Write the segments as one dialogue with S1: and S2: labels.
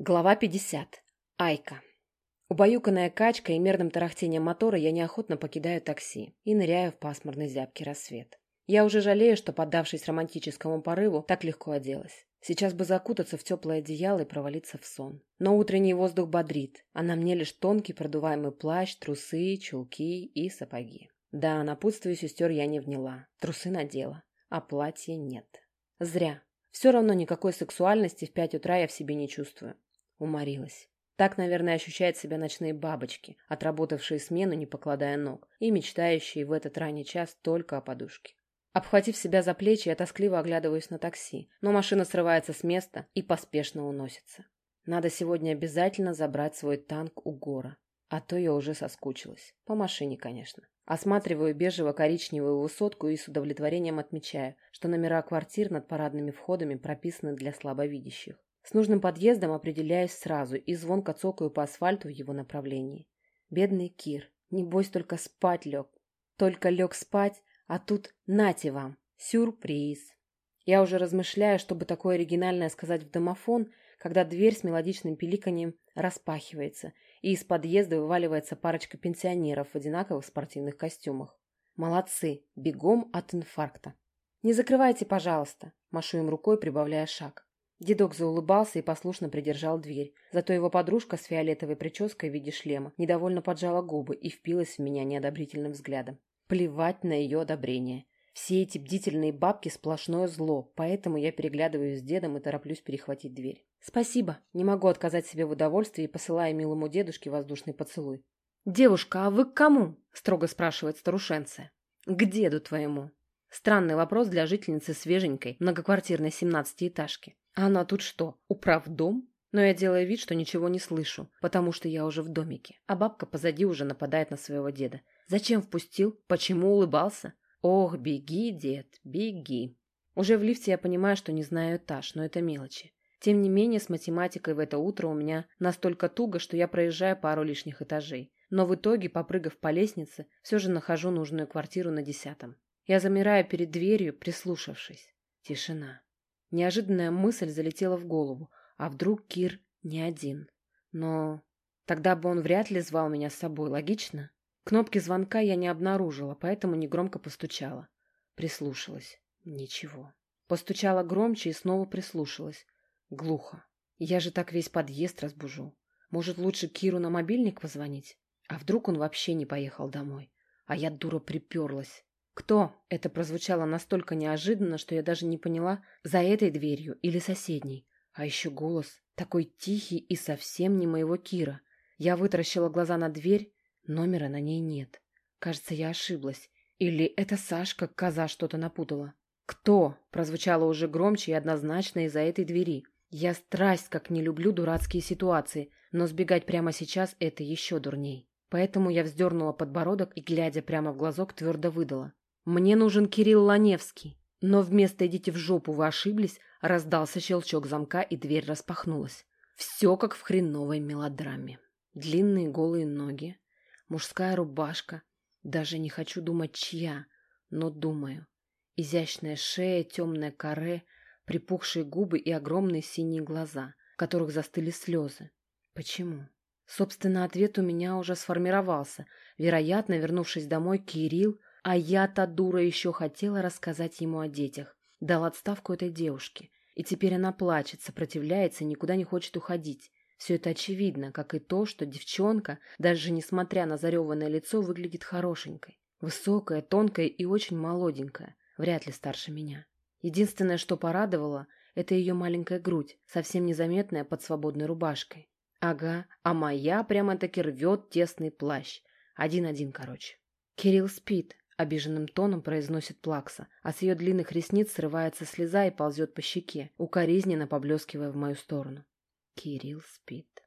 S1: Глава 50. Айка. Убаюканная качкой и мерным тарахтением мотора я неохотно покидаю такси и ныряю в пасмурный зябкий рассвет. Я уже жалею, что, поддавшись романтическому порыву, так легко оделась. Сейчас бы закутаться в теплое одеяло и провалиться в сон. Но утренний воздух бодрит, а на мне лишь тонкий продуваемый плащ, трусы, чулки и сапоги. Да, напутствие сестер я не вняла. Трусы надела, а платья нет. Зря. Все равно никакой сексуальности в пять утра я в себе не чувствую. Уморилась. Так, наверное, ощущают себя ночные бабочки, отработавшие смену, не покладая ног, и мечтающие в этот ранний час только о подушке. Обхватив себя за плечи, я тоскливо оглядываюсь на такси, но машина срывается с места и поспешно уносится. Надо сегодня обязательно забрать свой танк у гора, а то я уже соскучилась. По машине, конечно. Осматриваю бежево-коричневую высотку и с удовлетворением отмечаю, что номера квартир над парадными входами прописаны для слабовидящих. С нужным подъездом определяюсь сразу и звонко цокаю по асфальту в его направлении. Бедный Кир, небось только спать лег. Только лег спать, а тут нате вам, сюрприз. Я уже размышляю, чтобы такое оригинальное сказать в домофон, когда дверь с мелодичным пиликаньем распахивается, и из подъезда вываливается парочка пенсионеров в одинаковых спортивных костюмах. Молодцы, бегом от инфаркта. «Не закрывайте, пожалуйста», – машу им рукой, прибавляя шаг. Дедок заулыбался и послушно придержал дверь. Зато его подружка с фиолетовой прической в виде шлема недовольно поджала губы и впилась в меня неодобрительным взглядом. Плевать на ее одобрение. Все эти бдительные бабки – сплошное зло, поэтому я переглядываюсь с дедом и тороплюсь перехватить дверь. «Спасибо. Не могу отказать себе в удовольствии, посылая милому дедушке воздушный поцелуй». «Девушка, а вы к кому?» – строго спрашивает старушенция. «К деду твоему». Странный вопрос для жительницы свеженькой, многоквартирной семнадцатиэтажки. А она тут что, управдом? Но я делаю вид, что ничего не слышу, потому что я уже в домике. А бабка позади уже нападает на своего деда. Зачем впустил? Почему улыбался? Ох, беги, дед, беги. Уже в лифте я понимаю, что не знаю этаж, но это мелочи. Тем не менее, с математикой в это утро у меня настолько туго, что я проезжаю пару лишних этажей. Но в итоге, попрыгав по лестнице, все же нахожу нужную квартиру на десятом. Я замираю перед дверью, прислушавшись. Тишина. Неожиданная мысль залетела в голову. А вдруг Кир не один? Но тогда бы он вряд ли звал меня с собой, логично? Кнопки звонка я не обнаружила, поэтому негромко постучала. Прислушалась. Ничего. Постучала громче и снова прислушалась. Глухо. Я же так весь подъезд разбужу. Может, лучше Киру на мобильник позвонить? А вдруг он вообще не поехал домой? А я, дура, приперлась. «Кто?» – это прозвучало настолько неожиданно, что я даже не поняла, за этой дверью или соседней. А еще голос, такой тихий и совсем не моего Кира. Я вытаращила глаза на дверь, номера на ней нет. Кажется, я ошиблась. Или это Сашка, коза, что-то напутала. «Кто?» – прозвучало уже громче и однозначно из-за этой двери. Я страсть как не люблю дурацкие ситуации, но сбегать прямо сейчас – это еще дурней. Поэтому я вздернула подбородок и, глядя прямо в глазок, твердо выдала. «Мне нужен Кирилл Ланевский». Но вместо «идите в жопу, вы ошиблись» раздался щелчок замка, и дверь распахнулась. Все как в хреновой мелодраме. Длинные голые ноги, мужская рубашка. Даже не хочу думать, чья, но думаю. Изящная шея, темное каре, припухшие губы и огромные синие глаза, в которых застыли слезы. Почему? Собственно, ответ у меня уже сформировался. Вероятно, вернувшись домой, Кирилл а я-то, дура, еще хотела рассказать ему о детях. Дал отставку этой девушке. И теперь она плачет, сопротивляется, никуда не хочет уходить. Все это очевидно, как и то, что девчонка, даже несмотря на зареванное лицо, выглядит хорошенькой. Высокая, тонкая и очень молоденькая. Вряд ли старше меня. Единственное, что порадовало, это ее маленькая грудь, совсем незаметная под свободной рубашкой. Ага, а моя прямо-таки рвет тесный плащ. Один-один, короче. Кирилл спит, — обиженным тоном произносит Плакса, а с ее длинных ресниц срывается слеза и ползет по щеке, укоризненно поблескивая в мою сторону. Кирилл спит.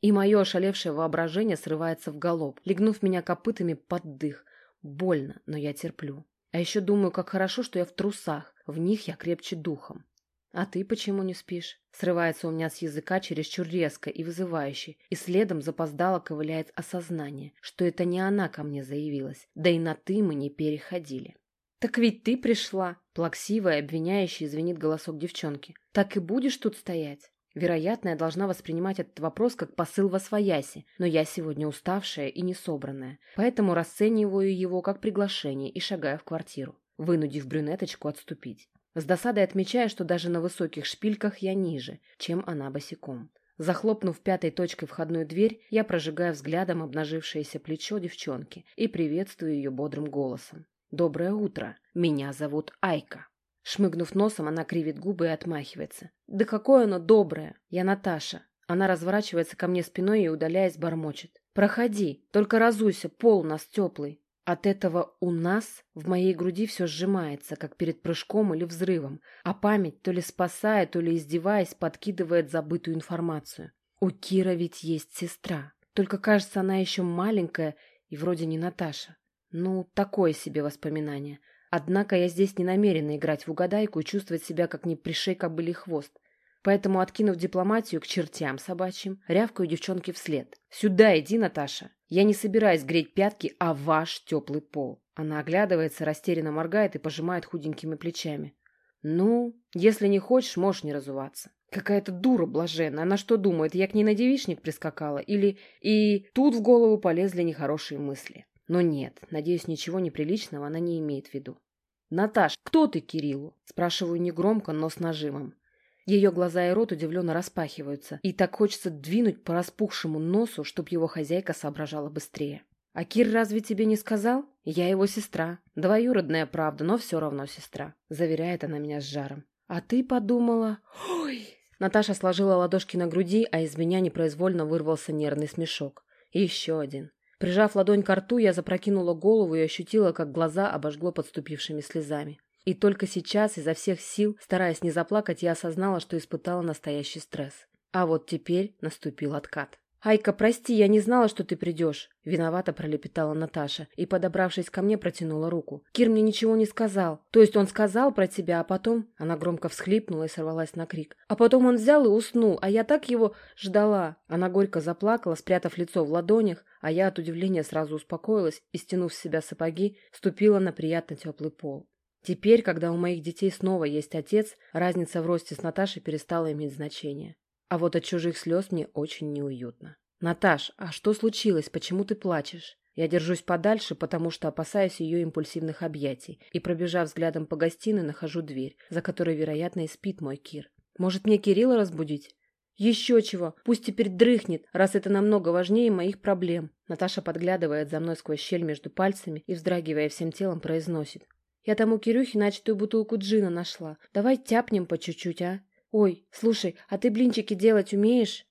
S1: И мое ошалевшее воображение срывается в галоп, легнув меня копытами под дых. Больно, но я терплю. А еще думаю, как хорошо, что я в трусах, в них я крепче духом. «А ты почему не спишь?» Срывается у меня с языка чересчур резко и вызывающе, и следом запоздало ковыляет осознание, что это не она ко мне заявилась, да и на «ты» мы не переходили. «Так ведь ты пришла!» Плаксивая, обвиняющая, звенит голосок девчонки. «Так и будешь тут стоять?» Вероятно, я должна воспринимать этот вопрос как посыл во свояси, но я сегодня уставшая и несобранная, поэтому расцениваю его как приглашение и шагаю в квартиру, вынудив брюнеточку отступить. С досадой отмечая, что даже на высоких шпильках я ниже, чем она босиком. Захлопнув пятой точкой входную дверь, я прожигаю взглядом обнажившееся плечо девчонки и приветствую ее бодрым голосом. «Доброе утро. Меня зовут Айка». Шмыгнув носом, она кривит губы и отмахивается. «Да какое оно доброе! Я Наташа!» Она разворачивается ко мне спиной и, удаляясь, бормочет. «Проходи, только разуйся, пол у нас теплый». От этого «у нас» в моей груди все сжимается, как перед прыжком или взрывом, а память, то ли спасая, то ли издеваясь, подкидывает забытую информацию. У Кира ведь есть сестра. Только, кажется, она еще маленькая и вроде не Наташа. Ну, такое себе воспоминание. Однако я здесь не намерена играть в угадайку и чувствовать себя как не пришей кобыли хвост. Поэтому, откинув дипломатию к чертям собачьим, рявкаю девчонке вслед. «Сюда иди, Наташа! Я не собираюсь греть пятки, а ваш теплый пол!» Она оглядывается, растерянно моргает и пожимает худенькими плечами. «Ну, если не хочешь, можешь не разуваться». Какая-то дура блаженная. Она что думает, я к ней на девичник прискакала? Или... И тут в голову полезли нехорошие мысли. Но нет, надеюсь, ничего неприличного она не имеет в виду. «Наташ, кто ты Кириллу?» Спрашиваю негромко, но с нажимом. Ее глаза и рот удивленно распахиваются, и так хочется двинуть по распухшему носу, чтоб его хозяйка соображала быстрее. «А Кир разве тебе не сказал? Я его сестра. Двоюродная правда, но все равно сестра», — заверяет она меня с жаром. «А ты подумала...» «Ой!» Наташа сложила ладошки на груди, а из меня непроизвольно вырвался нервный смешок. Еще один. Прижав ладонь к рту, я запрокинула голову и ощутила, как глаза обожгло подступившими слезами. И только сейчас, изо всех сил, стараясь не заплакать, я осознала, что испытала настоящий стресс. А вот теперь наступил откат. «Айка, прости, я не знала, что ты придешь», — виновато пролепетала Наташа и, подобравшись ко мне, протянула руку. «Кир мне ничего не сказал. То есть он сказал про тебя, а потом...» Она громко всхлипнула и сорвалась на крик. «А потом он взял и уснул, а я так его ждала». Она горько заплакала, спрятав лицо в ладонях, а я от удивления сразу успокоилась и, стянув с себя сапоги, ступила на приятно теплый пол. Теперь, когда у моих детей снова есть отец, разница в росте с Наташей перестала иметь значение. А вот от чужих слез мне очень неуютно. «Наташ, а что случилось? Почему ты плачешь?» Я держусь подальше, потому что опасаюсь ее импульсивных объятий, и, пробежав взглядом по гостиной, нахожу дверь, за которой, вероятно, и спит мой Кир. «Может, мне Кирилла разбудить?» «Еще чего! Пусть теперь дрыхнет, раз это намного важнее моих проблем!» Наташа подглядывает за мной сквозь щель между пальцами и, вздрагивая всем телом, произносит. «Я тому Кирюхе начатую бутылку джина нашла. Давай тяпнем по чуть-чуть, а?» «Ой, слушай, а ты блинчики делать умеешь?»